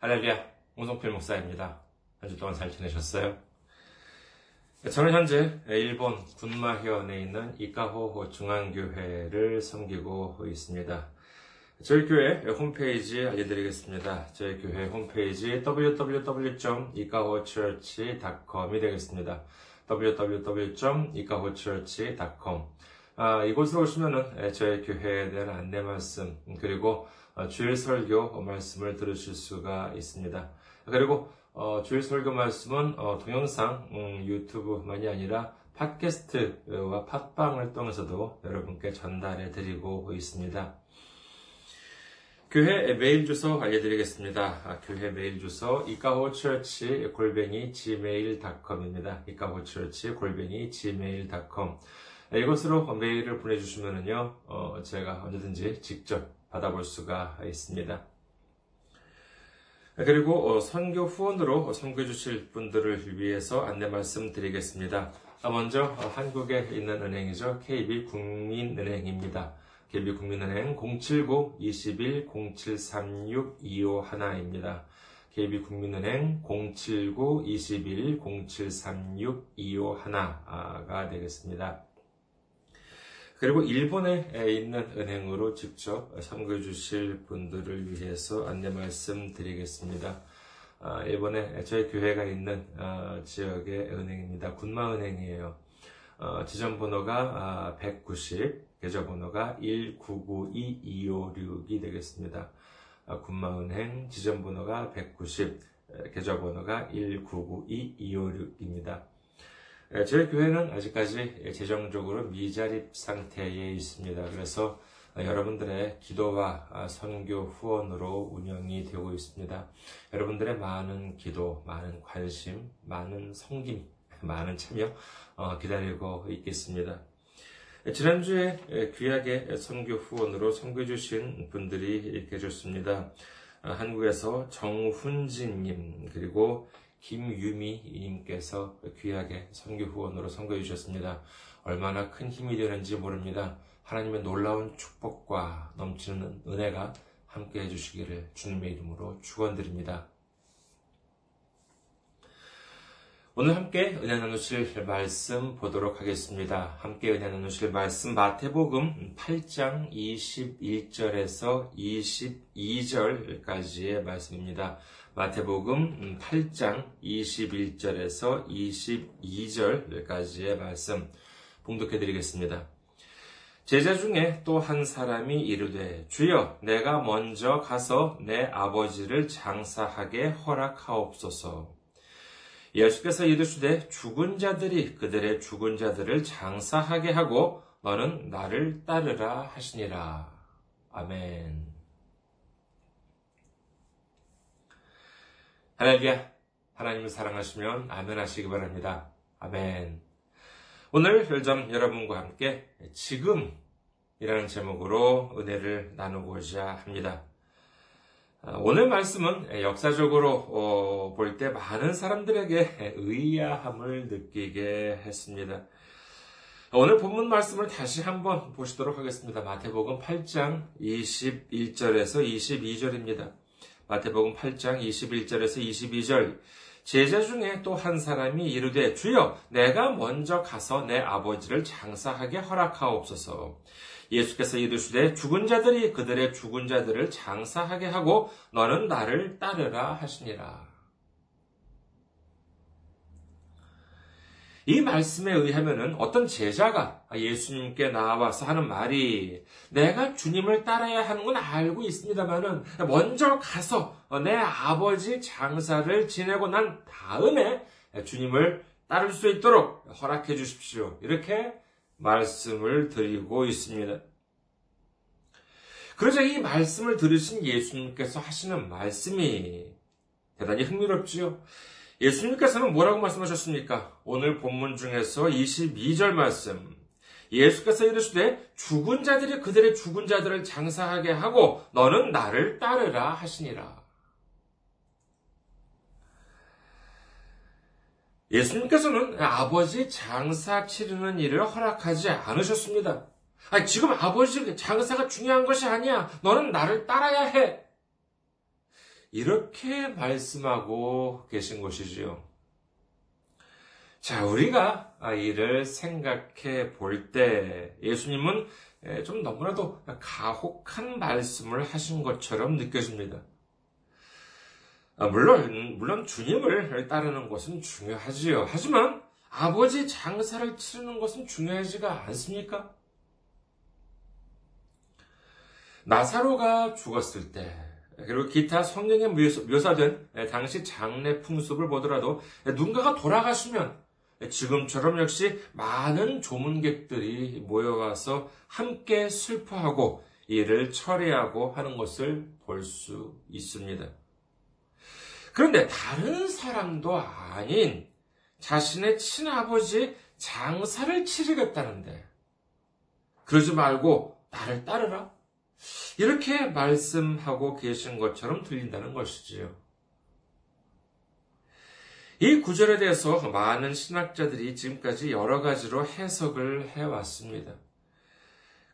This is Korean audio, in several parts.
할렐루야, 홍성필 목사입니다. 한 주 동안 잘 지내셨어요? 저는 현재 일본 군마현에 있는 이카호호 중앙교회를 섬기고 있습니다. 저희 교회 홈페이지 알려드리겠습니다. 저희 교회 홈페이지 www.ikahochurch.com이 되겠습니다. www.ikahochurch.com 아, 이곳으로 오시면은 저희 교회에 대한 안내 말씀 그리고 주일 설교 말씀을 들으실 수가 있습니다. 그리고 어, 주일 설교 말씀은 어, 동영상 음, 유튜브만이 아니라 팟캐스트와 팟빵을 통해서도 여러분께 전달해 드리고 있습니다. 교회 메일 주소 알려드리겠습니다. 아, 교회 메일 주소 이카호처치 골뱅이 gmail.com입니다. 이카호처치 골뱅이 gmail.com 이것으로 메일을 보내주시면요 어, 제가 언제든지 직접 받아볼 수가 있습니다. 그리고 어, 선교 후원으로 선교해 주실 분들을 위해서 안내 말씀 드리겠습니다. 아, 먼저 어, 한국에 있는 은행이죠. KB 국민은행입니다. KB국민은행 079-21-0736-251입니다. KB국민은행 079-21-0736-251가 되겠습니다. 그리고 일본에 있는 은행으로 직접 참고해 주실 분들을 위해서 안내 말씀드리겠습니다. 아, 일본에 저희 교회가 있는 아, 지역의 은행입니다. 군마은행이에요. 어, 지점 번호가 190, 아, 계좌 번호가 1992256이 되겠습니다. 군마은행 지점 번호가 190, 계좌 번호가 1992256입니다. 저희 교회는 아직까지 재정적으로 미자립 상태에 있습니다. 그래서 여러분들의 기도와 선교 후원으로 운영이 되고 있습니다. 여러분들의 많은 기도, 많은 관심, 많은 성김, 많은 참여 어, 기다리고 있겠습니다. 지난주에 귀하게 선교 후원으로 선교해 주신 분들이 계셨습니다. 한국에서 정훈진님 그리고 김유미님께서 귀하게 선교 후원으로 선거해 주셨습니다. 얼마나 큰 힘이 되는지 모릅니다. 하나님의 놀라운 축복과 넘치는 은혜가 함께 해주시기를 주님의 이름으로 축원드립니다. 오늘 함께 은혜 나누실 말씀 보도록 하겠습니다. 함께 은혜 나누실 말씀 마태복음 8장 21절에서 22절까지의 말씀입니다. 마태복음 8장 21절에서 22절까지의 말씀 봉독해 드리겠습니다. 제자 중에 또 한 사람이 이르되 주여 내가 먼저 가서 내 아버지를 장사하게 허락하옵소서. 예수께서 이르시되 죽은 자들이 그들의 죽은 자들을 장사하게 하고 너는 나를 따르라 하시니라. 아멘. 할렐루야. 하나님을 사랑하시면 아멘 하시기 바랍니다. 아멘. 오늘 별점 여러분과 함께 지금이라는 제목으로 은혜를 나누고자 합니다. 아, 오늘 말씀은 역사적으로 어, 볼때 많은 사람들에게 의아함을 느끼게 했습니다. 오늘 본문 말씀을 다시 한번 보시도록 하겠습니다. 마태복음 8장 21절에서 22절입니다. 마태복음 8장 21절에서 22절 제자 중에 또 한 사람이 이르되 주여 내가 먼저 가서 내 아버지를 장사하게 허락하옵소서. 예수께서 이르시되 죽은 자들이 그들의 죽은 자들을 장사하게 하고 너는 나를 따르라 하시니라. 이 말씀에 의하면은 어떤 제자가 예수님께 나와서 하는 말이 내가 주님을 따라야 하는 건 알고 있습니다만은 먼저 가서 내 아버지 장사를 지내고 난 다음에 주님을 따를 수 있도록 허락해 주십시오. 이렇게 말씀을 드리고 있습니다. 그러자 이 말씀을 들으신 예수님께서 하시는 말씀이 대단히 흥미롭지요. 예수님께서는 뭐라고 말씀하셨습니까? 오늘 본문 중에서 22절 말씀. 예수께서 이르시되 죽은 자들이 그들의 죽은 자들을 장사하게 하고 너는 나를 따르라 하시니라. 예수님께서는 아버지 장사 치르는 일을 허락하지 않으셨습니다. 아니, 지금 아버지 장사가 중요한 것이 아니야. 너는 나를 따라야 해. 이렇게 말씀하고 계신 것이지요. 자, 우리가 이를 생각해 볼 때 예수님은 좀 너무나도 가혹한 말씀을 하신 것처럼 느껴집니다. 아, 물론, 물론 주님을 따르는 것은 중요하지요. 하지만 아버지 장사를 치르는 것은 중요하지가 않습니까? 나사로가 죽었을 때, 그리고 기타 성령에 묘사된 당시 장례 풍습을 보더라도 누군가가 돌아가시면 지금처럼 역시 많은 조문객들이 모여와서 함께 슬퍼하고 이를 처리하고 하는 것을 볼 수 있습니다. 그런데 다른 사람도 아닌 자신의 친아버지 장사를 치르겠다는데 그러지 말고 나를 따르라. 이렇게 말씀하고 계신 것처럼 들린다는 것이지요. 이 구절에 대해서 많은 신학자들이 지금까지 여러 가지로 해석을 해왔습니다.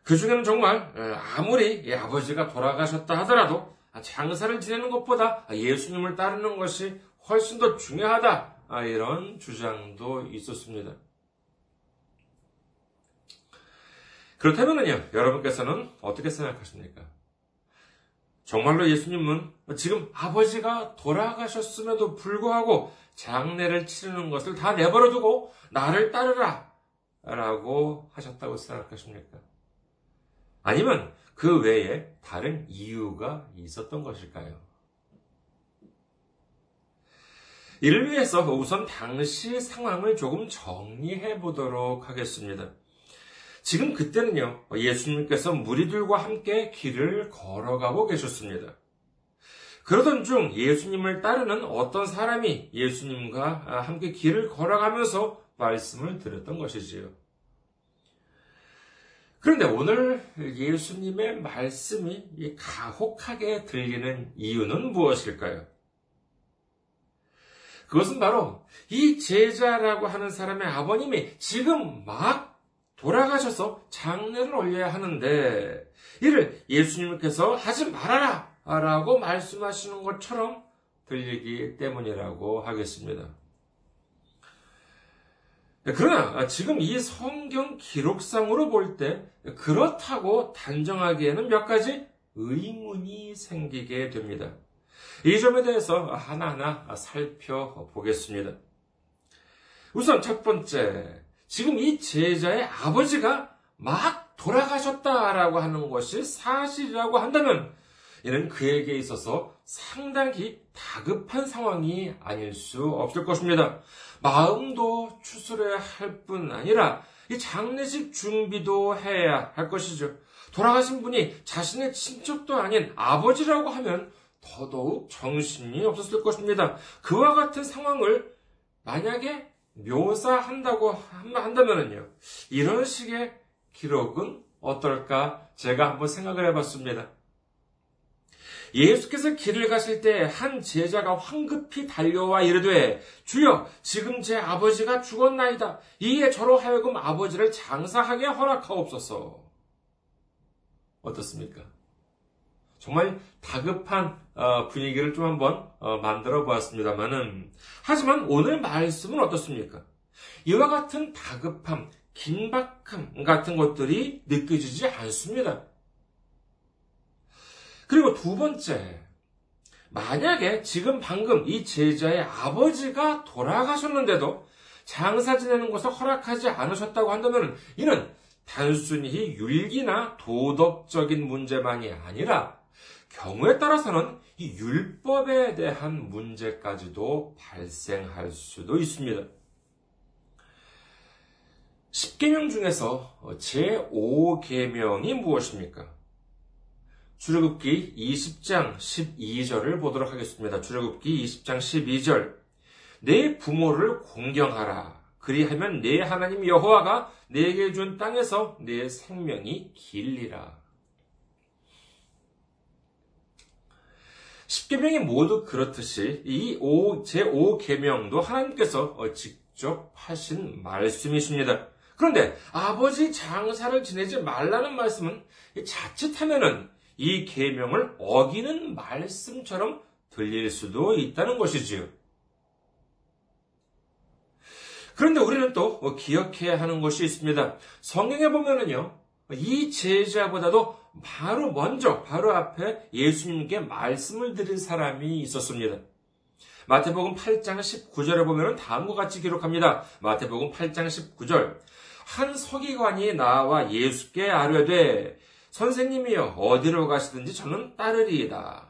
그 중에는 정말 아무리 아버지가 돌아가셨다 하더라도 장사를 지내는 것보다 예수님을 따르는 것이 훨씬 더 중요하다. 이런 주장도 있었습니다. 그렇다면요, 여러분께서는 어떻게 생각하십니까? 정말로 예수님은 지금 아버지가 돌아가셨음에도 불구하고 장례를 치르는 것을 다 내버려 두고 나를 따르라! 라고 하셨다고 생각하십니까? 아니면 그 외에 다른 이유가 있었던 것일까요? 이를 위해서 우선 당시 상황을 조금 정리해 보도록 하겠습니다. 지금 그때는요, 예수님께서 무리들과 함께 길을 걸어가고 계셨습니다. 그러던 중 예수님을 따르는 어떤 사람이 예수님과 함께 길을 걸어가면서 말씀을 들었던 것이지요. 그런데 오늘 예수님의 말씀이 가혹하게 들리는 이유는 무엇일까요? 그것은 바로 이 제자라고 하는 사람의 아버님이 지금 막 돌아가셔서 장례를 올려야 하는데 이를 예수님께서 하지 말아라 라고 말씀하시는 것처럼 들리기 때문이라고 하겠습니다. 그러나 지금 이 성경 기록상으로 볼 때 그렇다고 단정하기에는 몇 가지 의문이 생기게 됩니다. 이 점에 대해서 하나하나 살펴보겠습니다. 우선 첫 번째, 지금 이 제자의 아버지가 막 돌아가셨다라고 하는 것이 사실이라고 한다면 이는 그에게 있어서 상당히 다급한 상황이 아닐 수 없을 것입니다. 마음도 추스려야 할 뿐 아니라 이 장례식 준비도 해야 할 것이죠. 돌아가신 분이 자신의 친척도 아닌 아버지라고 하면 더더욱 정신이 없었을 것입니다. 그와 같은 상황을 만약에 묘사한다고 한다면요. 이런 식의 기록은 어떨까 제가 한번 생각을 해봤습니다. 예수께서 길을 가실 때 한 제자가 황급히 달려와 이르되 주여 지금 제 아버지가 죽었나이다. 이에 저로 하여금 아버지를 장사하게 허락하옵소서. 어떻습니까? 정말 다급한 어, 분위기를 좀 한번 어, 만들어 보았습니다만은 하지만 오늘 말씀은 어떻습니까? 이와 같은 다급함, 긴박함 같은 것들이 느껴지지 않습니다. 그리고 두 번째, 만약에 지금 방금 이 제자의 아버지가 돌아가셨는데도 장사 지내는 것을 허락하지 않으셨다고 한다면 이는 단순히 율기나 도덕적인 문제만이 아니라 경우에 따라서는 이 율법에 대한 문제까지도 발생할 수도 있습니다. 10계명 중에서 제5계명이 무엇입니까? 출애굽기 20장 12절을 보도록 하겠습니다. 출애굽기 20장 12절. 내 부모를 공경하라. 그리하면 내 하나님 여호와가 내게 준 땅에서 내 생명이 길리라. 10계명이 모두 그렇듯이 이 제5계명도 하나님께서 직접 하신 말씀이십니다. 그런데 아버지 장사를 지내지 말라는 말씀은 자칫하면은 이 계명을 어기는 말씀처럼 들릴 수도 있다는 것이지요. 그런데 우리는 또 기억해야 하는 것이 있습니다. 성경에 보면은요, 이 제자보다도 바로 먼저, 바로 앞에 예수님께 말씀을 드린 사람이 있었습니다. 마태복음 8장 19절에 보면 다음과 같이 기록합니다. 마태복음 8장 19절. 한 서기관이 나와 예수께 아뢰되 선생님이여 어디로 가시든지 저는 따르리이다.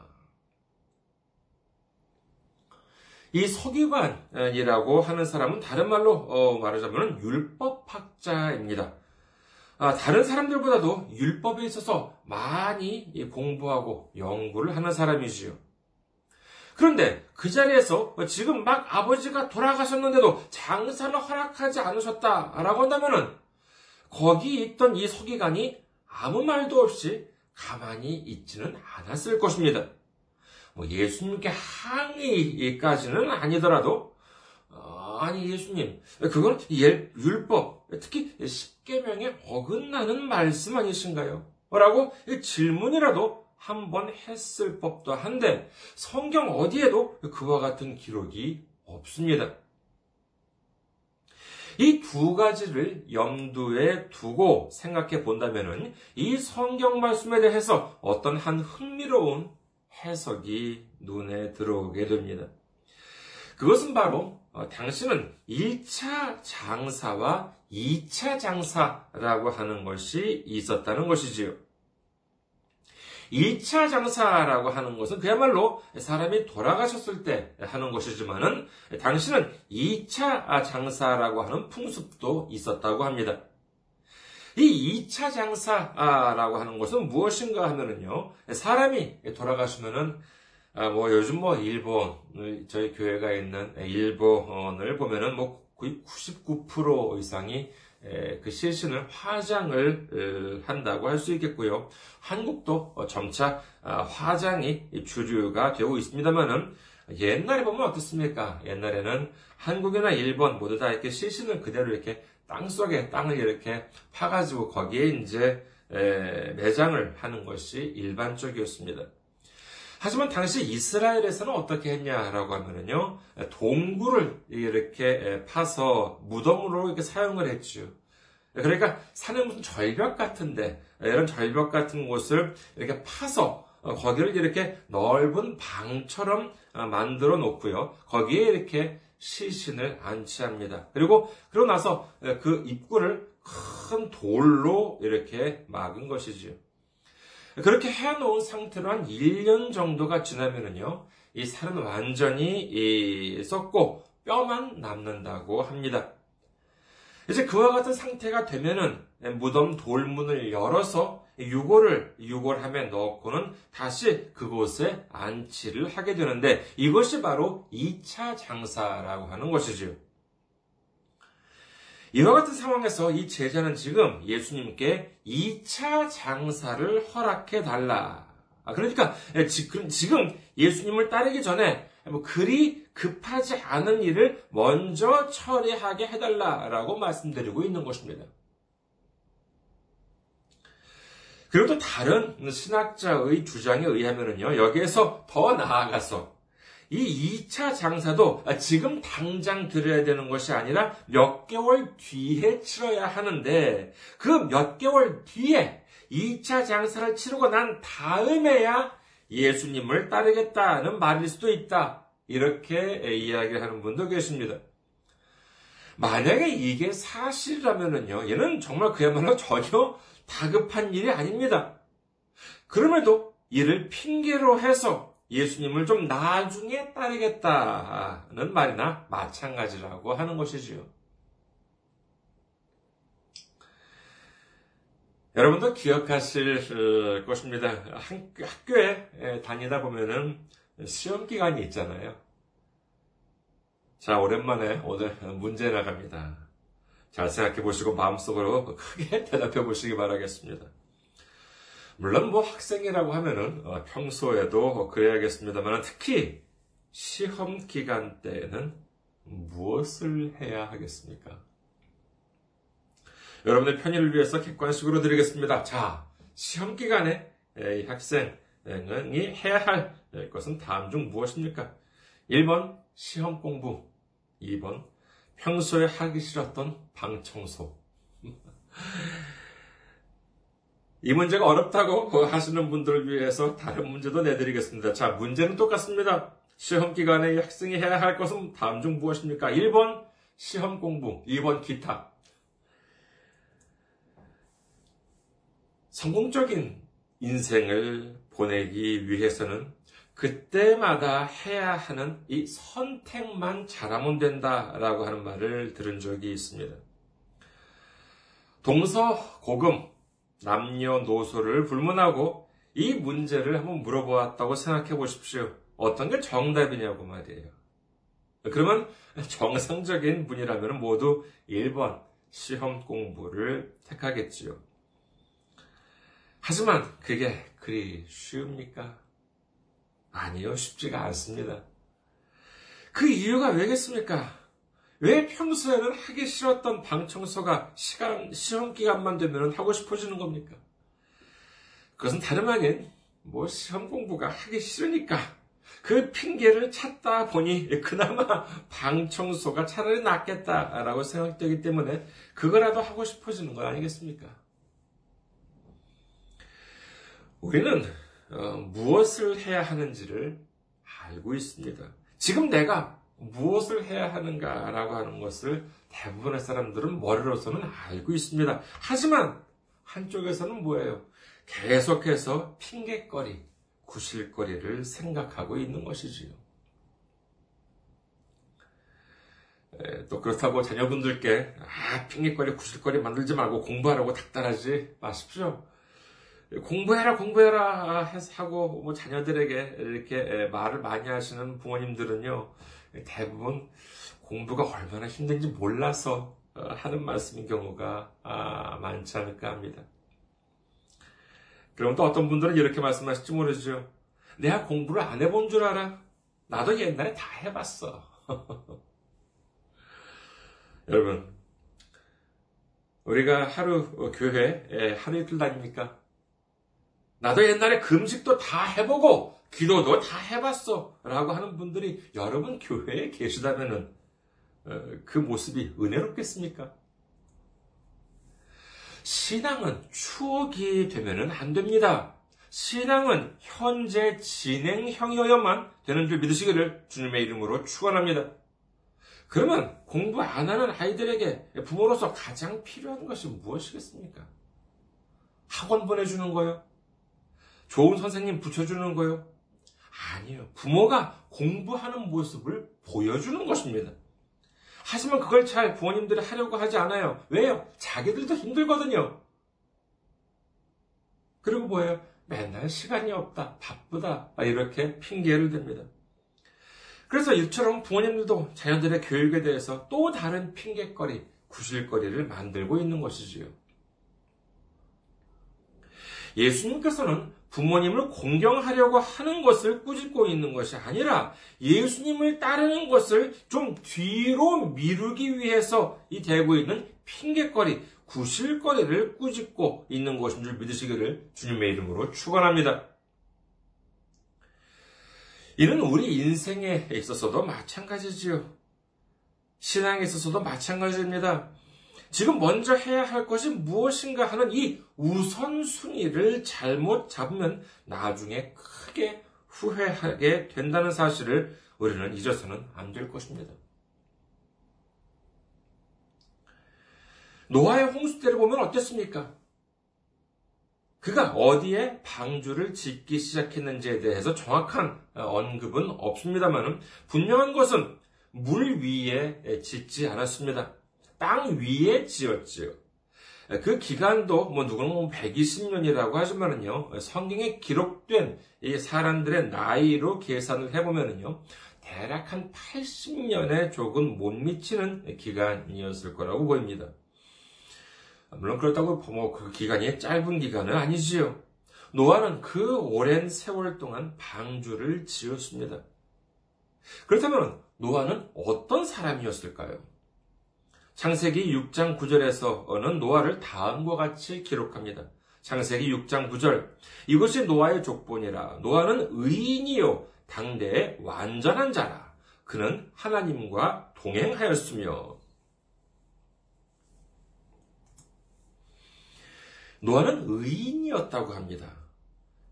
이 서기관이라고 하는 사람은 다른 말로 어, 말하자면 율법학자입니다. 아, 다른 사람들보다도 율법에 있어서 많이 공부하고 연구를 하는 사람이지요. 그런데 그 자리에서 지금 막 아버지가 돌아가셨는데도 장사를 허락하지 않으셨다라고 한다면은 거기 있던 이 서기관이 아무 말도 없이 가만히 있지는 않았을 것입니다. 뭐 예수님께 항의까지는 아니더라도 어, 아니 예수님 그건 율법 특히 십계명에 어긋나는 말씀 아니신가요? 라고 질문이라도 한 번 했을 법도 한데 성경 어디에도 그와 같은 기록이 없습니다. 이 두 가지를 염두에 두고 생각해 본다면 이 성경 말씀에 대해서 어떤 한 흥미로운 해석이 눈에 들어오게 됩니다. 그것은 바로 어, 당신은 1차 장사와 2차 장사라고 하는 것이 있었다는 것이지요. 1차 장사라고 하는 것은 그야말로 사람이 돌아가셨을 때 하는 것이지만은 당신은 2차 장사라고 하는 풍습도 있었다고 합니다. 이 2차 장사라고 하는 것은 무엇인가 하면은요, 사람이 돌아가시면은, 아, 뭐, 요즘 뭐, 일본, 저희 교회가 있는 일본을 보면은 뭐, 거의 99% 이상이 그 실신을 화장을 한다고 할 수 있겠고요. 한국도 점차 아, 화장이 주류가 되고 있습니다만은 옛날에 보면 어떻습니까? 옛날에는 한국이나 일본 모두 다 이렇게 실신을 그대로 이렇게 땅 속에 땅을 이렇게 파가지고 거기에 이제 매장을 하는 것이 일반적이었습니다. 하지만 당시 이스라엘에서는 어떻게 했냐라고 하면은요, 동굴을 이렇게 파서 무덤으로 이렇게 사용을 했죠. 그러니까 산에 무슨 절벽 같은데, 이런 절벽 같은 곳을 이렇게 파서 어, 거기를 이렇게 넓은 방처럼 어, 만들어 놓고요. 거기에 이렇게 시신을 안치합니다. 그리고 그러고 나서 그 입구를 큰 돌로 이렇게 막은 것이지요. 그렇게 해놓은 상태로 한 1년 정도가 지나면은요, 이 살은 완전히 썩고 뼈만 남는다고 합니다. 이제 그와 같은 상태가 되면은 무덤 돌문을 열어서 유골을 유골함에 넣고는 다시 그곳에 안치를 하게 되는데 이것이 바로 2차 장사라고 하는 것이지요. 이와 같은 상황에서 이 제자는 지금 예수님께 2차 장사를 허락해 달라. 아, 그러니까 지금 예수님을 따르기 전에 뭐 그리 급하지 않은 일을 먼저 처리하게 해달라라고 말씀드리고 있는 것입니다. 그리고 또 다른 신학자의 주장에 의하면요, 여기에서 더 나아가서 이 2차 장사도 지금 당장 드려야 되는 것이 아니라 몇 개월 뒤에 치러야 하는데 그 몇 개월 뒤에 2차 장사를 치르고 난 다음에야 예수님을 따르겠다는 말일 수도 있다. 이렇게 이야기를 하는 분도 계십니다. 만약에 이게 사실이라면요, 얘는 정말 그야말로 전혀 다급한 일이 아닙니다. 그럼에도 이를 핑계로 해서 예수님을 좀 나중에 따르겠다는 말이나 마찬가지라고 하는 것이지요. 여러분도 기억하실 것입니다. 학교에 다니다 보면은 시험 기간이 있잖아요. 자, 오랜만에 오늘 문제 나갑니다. 잘 생각해 보시고 마음속으로 크게 대답해 보시기 바라겠습니다. 물론 뭐 학생이라고 하면은 어, 평소에도 그래야겠습니다만 특히 시험 기간 때에는 무엇을 해야 하겠습니까? 여러분의 편의를 위해서 객관식으로 드리겠습니다. 자, 시험 기간에 학생이 해야 할될 것은 다음 중 무엇입니까? 1번 시험 공부, 2번 평소에 하기 싫었던 방 청소. 이 문제가 어렵다고 하시는 분들을 위해서 다른 문제도 내드리겠습니다. 자, 문제는 똑같습니다. 시험 기간에 학생이 해야 할 것은 다음 중 무엇입니까? 1번 시험 공부, 2번 기타. 성공적인 인생을 보내기 위해서는 그때마다 해야 하는 이 선택만 잘하면 된다라고 하는 말을 들은 적이 있습니다. 동서, 고금, 남녀노소를 불문하고 이 문제를 한번 물어보았다고 생각해 보십시오. 어떤 게 정답이냐고 말이에요. 그러면 정상적인 분이라면 모두 1번 시험 공부를 택하겠지요. 하지만 그게 그리 쉬웁니까? 아니요, 쉽지가 않습니다. 그 이유가 왜겠습니까? 왜 평소에는 하기 싫었던 방 청소가 시간, 시험 기간만 되면 하고 싶어지는 겁니까? 그것은 다름 아닌, 뭐, 시험 공부가 하기 싫으니까, 그 핑계를 찾다 보니, 그나마 방 청소가 차라리 낫겠다라고 생각되기 때문에, 그거라도 하고 싶어지는 거 아니겠습니까? 우리는, 어, 무엇을 해야 하는지를 알고 있습니다. 지금 내가 무엇을 해야 하는가라고 하는 것을 대부분의 사람들은 머리로서는 알고 있습니다. 하지만 한쪽에서는 뭐예요? 계속해서 핑계거리, 구실거리를 생각하고 있는 것이지요. 또 그렇다고 자녀분들께 아, 핑계거리, 구실거리 만들지 말고 공부하라고 닥달하지 마십시오. 공부해라, 공부해라 하고 뭐 자녀들에게 이렇게 말을 많이 하시는 부모님들은요, 대부분 공부가 얼마나 힘든지 몰라서 어, 하는 말씀인 경우가 아, 많지 않을까 합니다. 그럼 또 어떤 분들은 이렇게 말씀하실지 모르죠. 내가 공부를 안 해본 줄 알아? 나도 옛날에 다 해봤어. 여러분, 우리가 하루 어, 교회 하루 이틀 다닙니까? 나도 옛날에 금식도 다 해보고 기도도 다 해봤어. 라고 하는 분들이 여러분 교회에 계시다면은, 어, 그 모습이 은혜롭겠습니까? 신앙은 추억이 되면은 안 됩니다. 신앙은 현재 진행형이어야만 되는 줄 믿으시기를 주님의 이름으로 축원합니다. 그러면 공부 안 하는 아이들에게 부모로서 가장 필요한 것이 무엇이겠습니까? 학원 보내주는 거요? 좋은 선생님 붙여주는 거요? 아니에요. 부모가 공부하는 모습을 보여주는 것입니다. 하지만 그걸 잘 부모님들이 하려고 하지 않아요. 왜요? 자기들도 힘들거든요. 그리고 뭐예요? 맨날 시간이 없다, 바쁘다, 이렇게 핑계를 댑니다. 그래서 이처럼 부모님들도 자녀들의 교육에 대해서 또 다른 핑계거리, 구실거리를 만들고 있는 것이지요. 예수님께서는 부모님을 공경하려고 하는 것을 꾸짖고 있는 것이 아니라 예수님을 따르는 것을 좀 뒤로 미루기 위해서 이 대고 있는 핑계거리, 구실거리를 꾸짖고 있는 것인 줄 믿으시기를 주님의 이름으로 축원합니다. 이는 우리 인생에 있어서도 마찬가지지요. 신앙에 있어서도 마찬가지입니다. 지금 먼저 해야 할 것이 무엇인가 하는 이 우선순위를 잘못 잡으면 나중에 크게 후회하게 된다는 사실을 우리는 잊어서는 안 될 것입니다. 노아의 홍수 때를 보면 어땠습니까? 그가 어디에 방주를 짓기 시작했는지에 대해서 정확한 언급은 없습니다만 분명한 것은 물 위에 짓지 않았습니다. 땅 위에 지었지요. 그 기간도 뭐 누구는 120년이라고 뭐 하지만은요, 성경에 기록된 이 사람들의 나이로 계산을 해보면은요, 대략 한 80년에 조금 못 미치는 기간이었을 거라고 보입니다. 물론 그렇다고 뭐그 기간이 짧은 기간은 아니지요. 노아는 그 오랜 세월 동안 방주를 지었습니다. 그렇다면 노아는 어떤 사람이었을까요? 창세기 6장 9절에서는 노아를 다음과 같이 기록합니다. 창세기 6장 9절. 이것이 노아의 족본이라. 노아는 의인이요. 당대의 완전한 자라. 그는 하나님과 동행하였으며. 노아는 의인이었다고 합니다.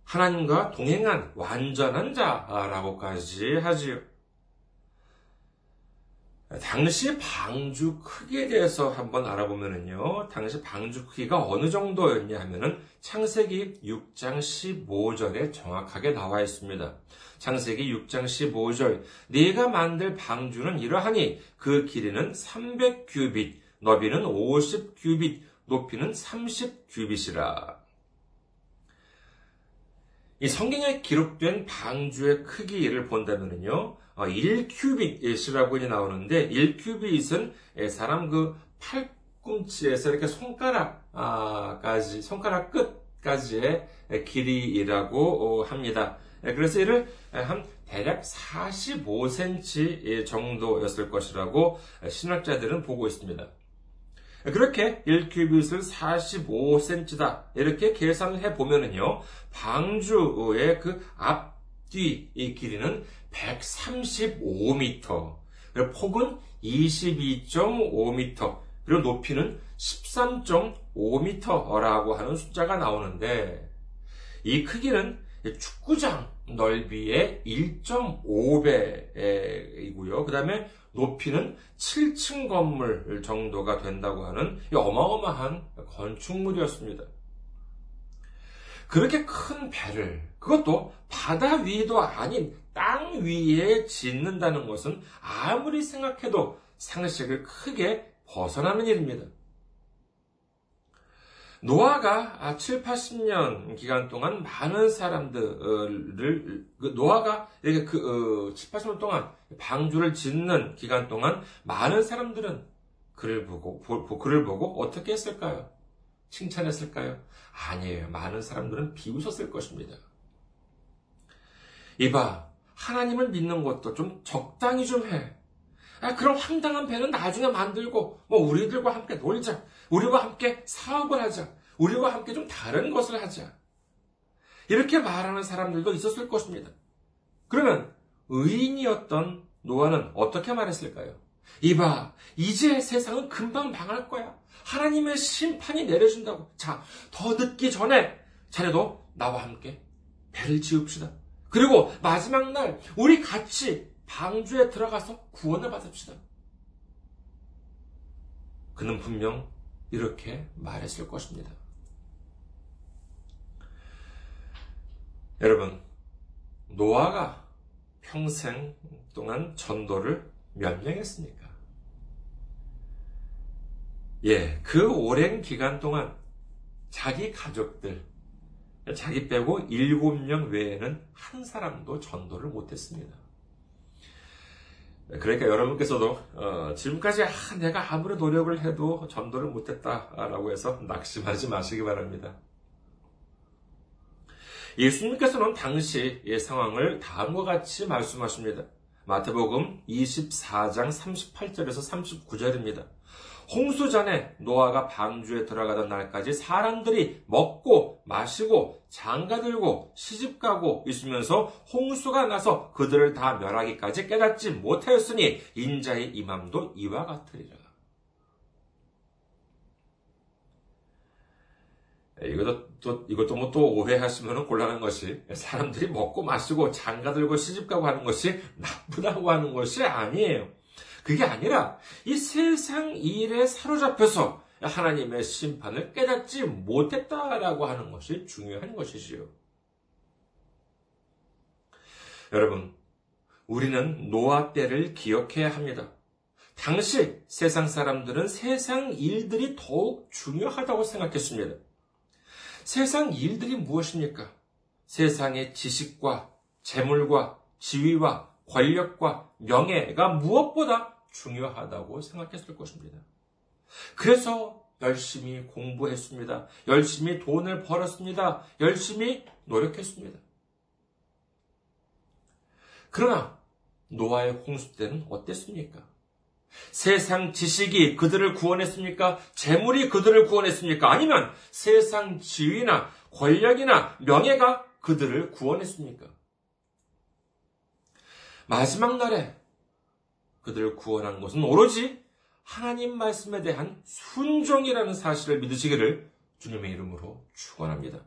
하나님과 동행한 완전한 자라고까지 하지요. 당시 방주 크기에 대해서 한번 알아보면요. 당시 방주 크기가 어느 정도였냐 하면은 창세기 6장 15절에 정확하게 나와 있습니다. 창세기 6장 15절. 네가 만들 방주는 이러하니 그 길이는 300 규빗, 너비는 50 규빗, 높이는 30 규빗이라. 이 성경에 기록된 방주의 크기를 본다면요. 1큐빗이라고 어, 나오는데 1큐빗은 사람 그 팔꿈치에서 이렇게 손가락까지 손가락 끝까지의 길이라고 어, 합니다. 예, 그래서 이를 한 대략 45cm 정도였을 것이라고 신학자들은 보고 있습니다. 그렇게 1큐빗을 45cm다 이렇게 계산을 해 보면은요 방주의 그 앞 뒤 이 길이는 135m, 그리고 폭은 22.5m, 그리고 높이는 13.5m라고 하는 숫자가 나오는데 이 크기는 축구장 넓이의 1.5배이고요. 그 다음에 높이는 7층 건물 정도가 된다고 하는 어마어마한 건축물이었습니다. 그렇게 큰 배를 그것도 바다 위도 아닌 땅 위에 짓는다는 것은 아무리 생각해도 상식을 크게 벗어나는 일입니다. 노아가 7, 80년 기간 동안 많은 사람들을, 그 노아가 그, 7, 어, 80년 동안 방주를 짓는 기간 동안 많은 사람들은 그를 보고, 그를 보고 어떻게 했을까요? 칭찬했을까요? 아니에요. 많은 사람들은 비웃었을 것입니다. 이봐, 하나님을 믿는 것도 좀 적당히 좀 해. 아, 그럼 황당한 배는 나중에 만들고, 뭐, 우리들과 함께 놀자. 우리와 함께 사업을 하자. 우리와 함께 좀 다른 것을 하자. 이렇게 말하는 사람들도 있었을 것입니다. 그러면 의인이었던 노아는 어떻게 말했을까요? 이봐, 이제 세상은 금방 망할 거야. 하나님의 심판이 내려진다고. 자, 더 늦기 전에 자네도 나와 함께 배를 지읍시다. 그리고 마지막 날 우리 같이 방주에 들어가서 구원을 받읍시다. 그는 분명 이렇게 말했을 것입니다. 여러분, 노아가 평생 동안 전도를 몇 명 했습니까? 예, 그 오랜 기간 동안 자기 가족들, 자기 빼고 일곱 명 외에는 한 사람도 전도를 못했습니다. 그러니까 여러분께서도 어, 지금까지 아, 내가 아무리 노력을 해도 전도를 못했다라고 해서 낙심하지 마시기 바랍니다. 예수님께서는 당시 의 상황을 다음과 같이 말씀하십니다. 마태복음 24장 38절에서 39절입니다. 홍수 전에 노아가 방주에 들어가던 날까지 사람들이 먹고 마시고 장가 들고 시집 가고 있으면서 홍수가 나서 그들을 다 멸하기까지 깨닫지 못하였으니 인자의 임함도 이와 같으리라. 이것도 또 이것도 뭐 또 오해하시면 곤란한 것이 사람들이 먹고 마시고 장가 들고 시집 가고 하는 것이 나쁘다고 하는 것이 아니에요. 그게 아니라 이 세상 일에 사로잡혀서 하나님의 심판을 깨닫지 못했다라고 하는 것이 중요한 것이지요. 여러분, 우리는 노아 때를 기억해야 합니다. 당시 세상 사람들은 세상 일들이 더욱 중요하다고 생각했습니다. 세상 일들이 무엇입니까? 세상의 지식과 재물과 지위와 권력과 명예가 무엇보다 중요하다고 생각했을 것입니다. 그래서 열심히 공부했습니다. 열심히 돈을 벌었습니다. 열심히 노력했습니다. 그러나 노아의 홍수 때는 어땠습니까? 세상 지식이 그들을 구원했습니까? 재물이 그들을 구원했습니까? 아니면 세상 지위나 권력이나 명예가 그들을 구원했습니까? 마지막 날에 그들을 구원한 것은 오로지 하나님 말씀에 대한 순종이라는 사실을 믿으시기를 주님의 이름으로 축원합니다.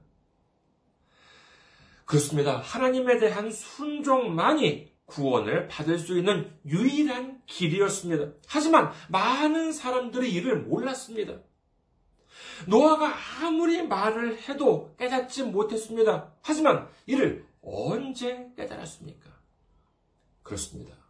그렇습니다. 하나님에 대한 순종만이 구원을 받을 수 있는 유일한 길이었습니다. 하지만 많은 사람들이 이를 몰랐습니다. 노아가 아무리 말을 해도 깨닫지 못했습니다. 하지만 이를 언제 깨달았습니까? 그렇습니다.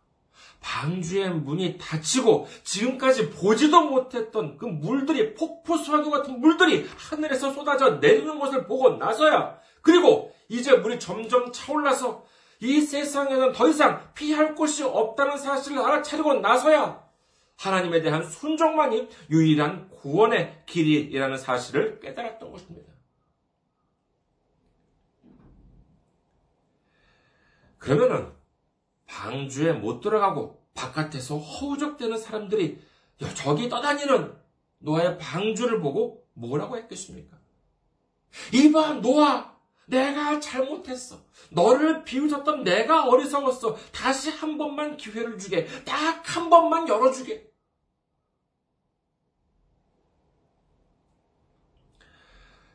방주의 문이 닫히고 지금까지 보지도 못했던 그 물들이 폭포수라도 같은 물들이 하늘에서 쏟아져 내리는 것을 보고 나서야 그리고 이제 물이 점점 차올라서 이 세상에는 더 이상 피할 곳이 없다는 사실을 알아차리고 나서야 하나님에 대한 순종만이 유일한 구원의 길이라는 사실을 깨달았던 것입니다. 그러면은 방주에 못 들어가고 바깥에서 허우적대는 사람들이 저기 떠다니는 노아의 방주를 보고 뭐라고 했겠습니까? 이봐 노아 내가 잘못했어. 너를 비웃었던 내가 어리석었어. 다시 한 번만 기회를 주게. 딱 한 번만 열어주게.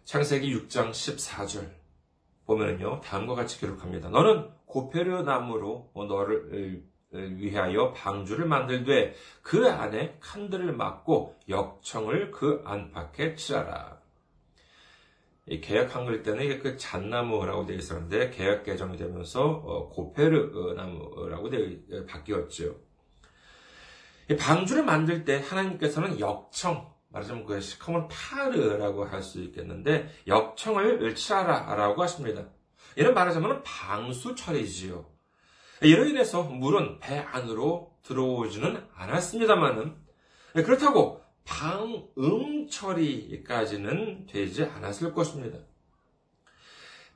창세기 6장 14절 보면은요 다음과 같이 기록합니다. 너는 고페르 나무로 너를 위하여 방주를 만들되 그 안에 칸들을 막고 역청을 그 안팎에 칠하라. 개혁 한글 때는 이게 그 잣나무라고 되어 있었는데 개혁 개정이 되면서 어, 고페르 나무라고 되어 바뀌었죠. 방주를 만들 때 하나님께서는 역청 말하자면 그 시커먼 타르라고 할 수 있겠는데 역청을 칠하라라고 하십니다. 이런 말하자면 방수 처리지요. 이로 인해서 물은 배 안으로 들어오지는 않았습니다만은 그렇다고 방음 처리까지는 되지 않았을 것입니다.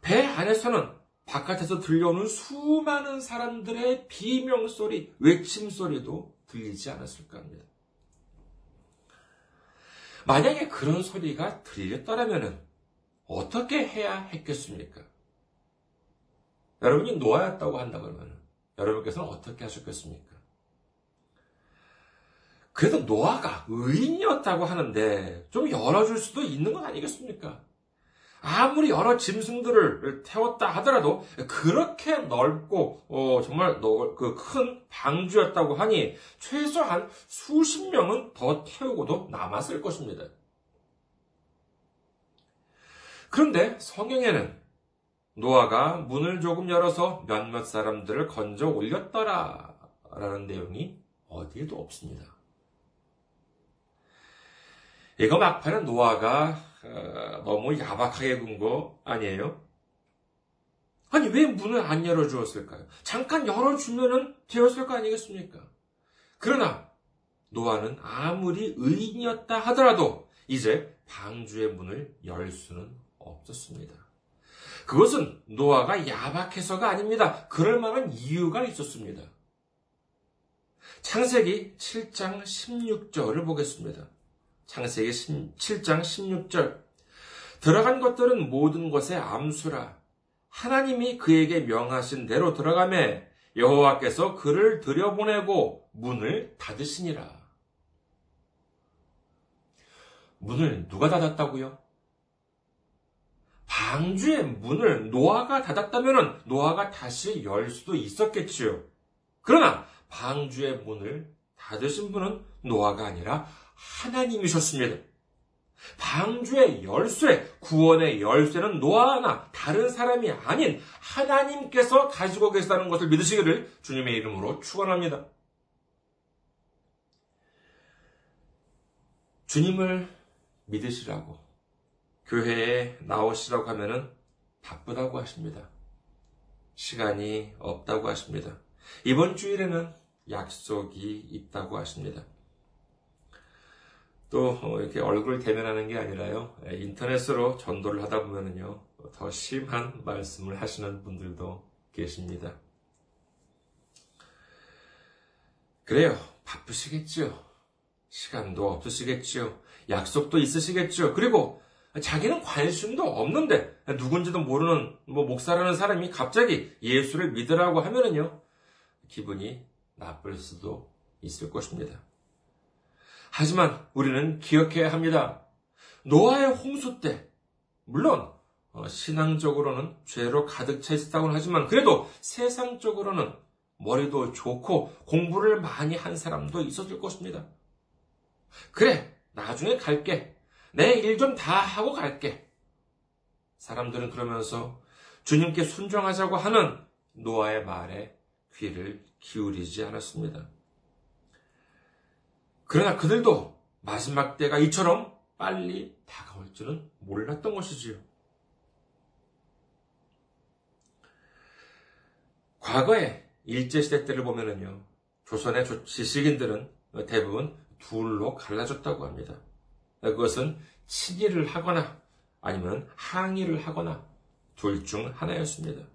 배 안에서는 바깥에서 들려오는 수많은 사람들의 비명소리, 외침소리도 들리지 않았을까 합니다. 만약에 그런 소리가 들렸더라면 어떻게 해야 했겠습니까? 여러분이 노아였다고 한다 그러면 여러분께서는 어떻게 하셨겠습니까? 그래도 노아가 의인이었다고 하는데 좀 열어줄 수도 있는 건 아니겠습니까? 아무리 여러 짐승들을 태웠다 하더라도 그렇게 넓고 어, 정말 그 큰 방주였다고 하니 최소한 수십 명은 더 태우고도 남았을 것입니다. 그런데 성경에는 노아가 문을 조금 열어서 몇몇 사람들을 건져 올렸더라 라는 내용이 어디에도 없습니다. 이거 막판에 노아가 어, 너무 야박하게 군 거 아니에요? 아니 왜 문을 안 열어주었을까요? 잠깐 열어주면은 되었을 거 아니겠습니까? 그러나 노아는 아무리 의인이었다 하더라도 이제 방주의 문을 열 수는 없었습니다. 그것은 노아가 야박해서가 아닙니다. 그럴 만한 이유가 있었습니다. 창세기 7장 16절을 보겠습니다. 창세기 7장 16절. 들어간 것들은 모든 것의 암수라. 하나님이 그에게 명하신 대로 들어가매 여호와께서 그를 들여보내고 문을 닫으시니라. 문을 누가 닫았다고요? 방주의 문을 노아가 닫았다면 노아가 다시 열 수도 있었겠지요. 그러나 방주의 문을 닫으신 분은 노아가 아니라 하나님이셨습니다. 방주의 열쇠, 구원의 열쇠는 노아나 다른 사람이 아닌 하나님께서 가지고 계시다는 것을 믿으시기를 주님의 이름으로 축원합니다. 주님을 믿으시라고 교회에 나오시라고 하면은 바쁘다고 하십니다. 시간이 없다고 하십니다. 이번 주일에는 약속이 있다고 하십니다. 또 어, 이렇게 얼굴 대면하는 게 아니라요. 예, 인터넷으로 전도를 하다 보면은요. 더 심한 말씀을 하시는 분들도 계십니다. 그래요. 바쁘시겠지요. 시간도 없으시겠지요. 약속도 있으시겠지요. 그리고 자기는 관심도 없는데 누군지도 모르는 뭐 목사라는 사람이 갑자기 예수를 믿으라고 하면은요. 기분이 나쁠 수도 있을 것입니다. 하지만 우리는 기억해야 합니다. 노아의 홍수 때, 물론 어, 신앙적으로는 죄로 가득 차 있었다고는 하지만 그래도 세상적으로는 머리도 좋고 공부를 많이 한 사람도 있었을 것입니다. 그래, 나중에 갈게. 내 일 좀 다 하고 갈게. 사람들은 그러면서 주님께 순종하자고 하는 노아의 말에 귀를 기울이지 않았습니다. 그러나 그들도 마지막 때가 이처럼 빨리 다가올 줄은 몰랐던 것이지요. 과거에 일제시대 때를 보면은요, 조선의 지식인들은 대부분 둘로 갈라졌다고 합니다. 그것은 치기를 하거나 아니면 항의를 하거나 둘 중 하나였습니다.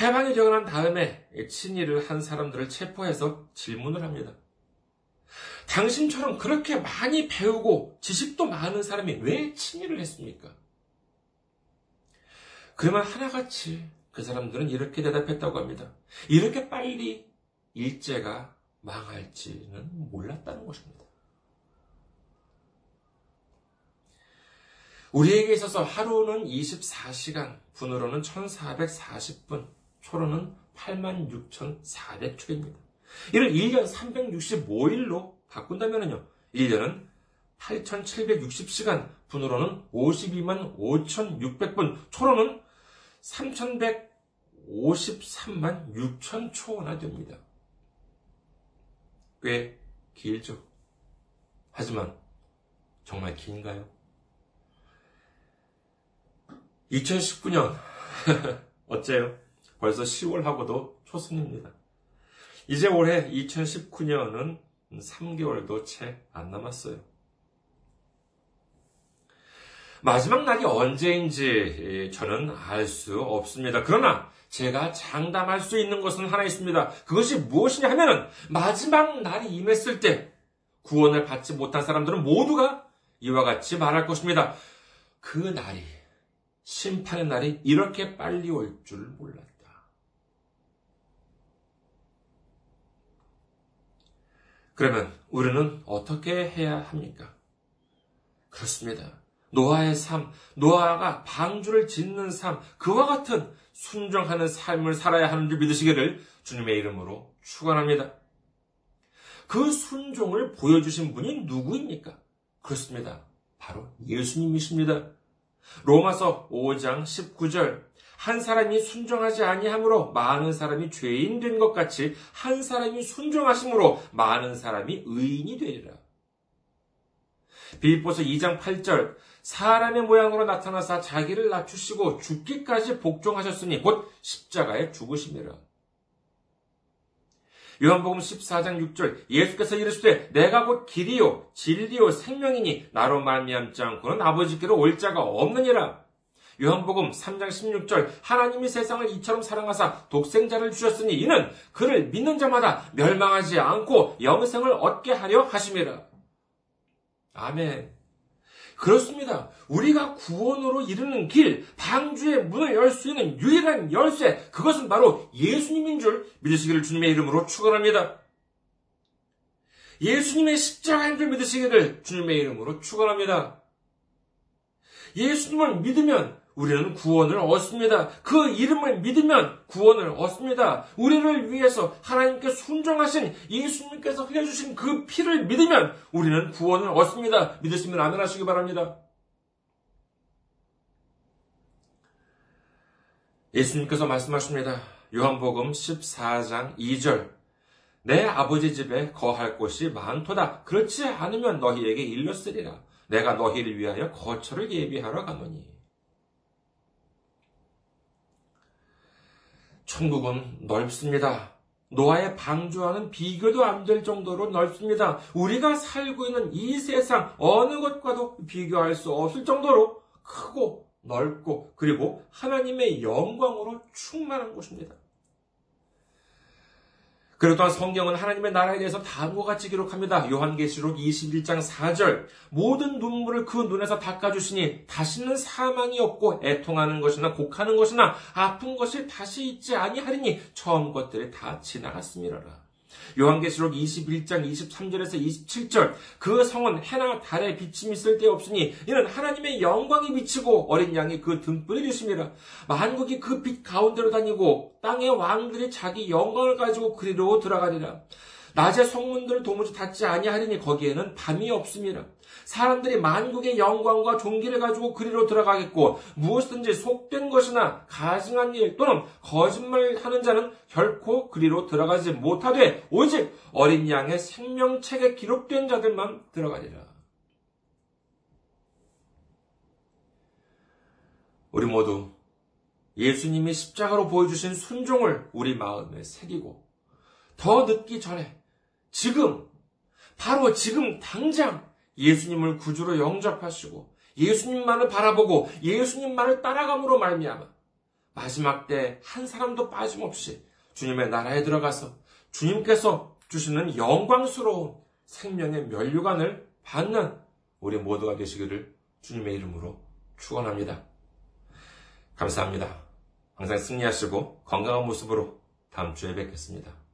해방이 되고 난 다음에 친일을 한 사람들을 체포해서 질문을 합니다. 당신처럼 그렇게 많이 배우고 지식도 많은 사람이 왜 친일을 했습니까? 그러면 하나같이 그 사람들은 이렇게 대답했다고 합니다. 이렇게 빨리 일제가 망할지는 몰랐다는 것입니다. 우리에게 있어서 하루는 24시간, 분으로는 1440분, 초로는 86,400초입니다. 이를 1년 365일로 바꾼다면요. 1년은 8,760시간, 분으로는 52만 5,600분, 초로는 3,153만 6천 초나 됩니다. 꽤 길죠. 하지만 정말 긴가요? 2019년 어째요? 벌써 10월하고도 초순입니다. 이제 올해 2019년은 3개월도 채 안 남았어요. 마지막 날이 언제인지 저는 알 수 없습니다. 그러나 제가 장담할 수 있는 것은 하나 있습니다. 그것이 무엇이냐 하면은 마지막 날이 임했을 때 구원을 받지 못한 사람들은 모두가 이와 같이 말할 것입니다. 그 날이 심판의 날이 이렇게 빨리 올 줄 몰랐다. 그러면 우리는 어떻게 해야 합니까? 그렇습니다. 노아의 삶, 노아가 방주를 짓는 삶, 그와 같은 순종하는 삶을 살아야 하는 줄 믿으시기를 주님의 이름으로 축원합니다. 그 순종을 보여주신 분이 누구입니까? 그렇습니다. 바로 예수님이십니다. 로마서 5장 19절 한 사람이 순종하지 아니함으로 많은 사람이 죄인 된 것 같이 한 사람이 순종하심으로 많은 사람이 의인이 되리라. 빌보서 2장 8절 사람의 모양으로 나타나사 자기를 낮추시고 죽기까지 복종하셨으니 곧 십자가에 죽으심이라. 요한복음 14장 6절 예수께서 이르시되 내가 곧 길이요 진리요 생명이니 나로 말미암지 않고는 아버지께로 올 자가 없느니라. 요한복음 3장 16절 하나님이 세상을 이처럼 사랑하사 독생자를 주셨으니 이는 그를 믿는 자마다 멸망하지 않고 영생을 얻게 하려 하심이라. 아멘. 그렇습니다. 우리가 구원으로 이르는 길, 방주의 문을 열 수 있는 유일한 열쇠, 그것은 바로 예수님인 줄 믿으시기를 주님의 이름으로 축원합니다. 예수님의 십자가인 줄 믿으시기를 주님의 이름으로 축원합니다. 예수님을 믿으면 우리는 구원을 얻습니다. 그 이름을 믿으면 구원을 얻습니다. 우리를 위해서 하나님께 순종하신 예수님께서 흘려주신 그 피를 믿으면 우리는 구원을 얻습니다. 믿으시면 아멘 하시기 바랍니다. 예수님께서 말씀하십니다. 요한복음 14장 2절. 내 아버지 집에 거할 곳이 많도다. 그렇지 않으면 너희에게 일렀으리라. 내가 너희를 위하여 거처를 예비하러 가노니. 천국은 넓습니다. 노아의 방주와는 비교도 안 될 정도로 넓습니다. 우리가 살고 있는 이 세상 어느 것과도 비교할 수 없을 정도로 크고 넓고 그리고 하나님의 영광으로 충만한 곳입니다. 그리고 또한 성경은 하나님의 나라에 대해서 다음과 같이 기록합니다. 요한계시록 21장 4절 모든 눈물을 그 눈에서 닦아주시니 다시는 사망이 없고 애통하는 것이나 곡하는 것이나 아픈 것이 다시 있지 아니하리니 처음 것들이 다 지나갔음이라라. 요한계시록 21장 23절에서 27절. 그 성은 해나 달에 비침이 쓸데없으니 이는 하나님의 영광이 비치고 어린 양이 그 등불이 주심이라 만국이 그 빛 가운데로 다니고 땅의 왕들이 자기 영광을 가지고 그리로 들어가리라 낮에 성문들을 도무지 닫지 아니하리니 거기에는 밤이 없음이라 사람들이 만국의 영광과 존귀를 가지고 그리로 들어가겠고 무엇든지 속된 것이나 가증한 일 또는 거짓말하는 자는 결코 그리로 들어가지 못하되 오직 어린 양의 생명책에 기록된 자들만 들어가리라. 우리 모두 예수님이 십자가로 보여주신 순종을 우리 마음에 새기고 더 늦기 전에 지금 바로 지금 당장 예수님을 구주로 영접하시고 예수님만을 바라보고 예수님만을 따라감으로 말미암아 마지막 때 한 사람도 빠짐없이 주님의 나라에 들어가서 주님께서 주시는 영광스러운 생명의 면류관을 받는 우리 모두가 되시기를 주님의 이름으로 축원합니다. 감사합니다. 항상 승리하시고 건강한 모습으로 다음 주에 뵙겠습니다.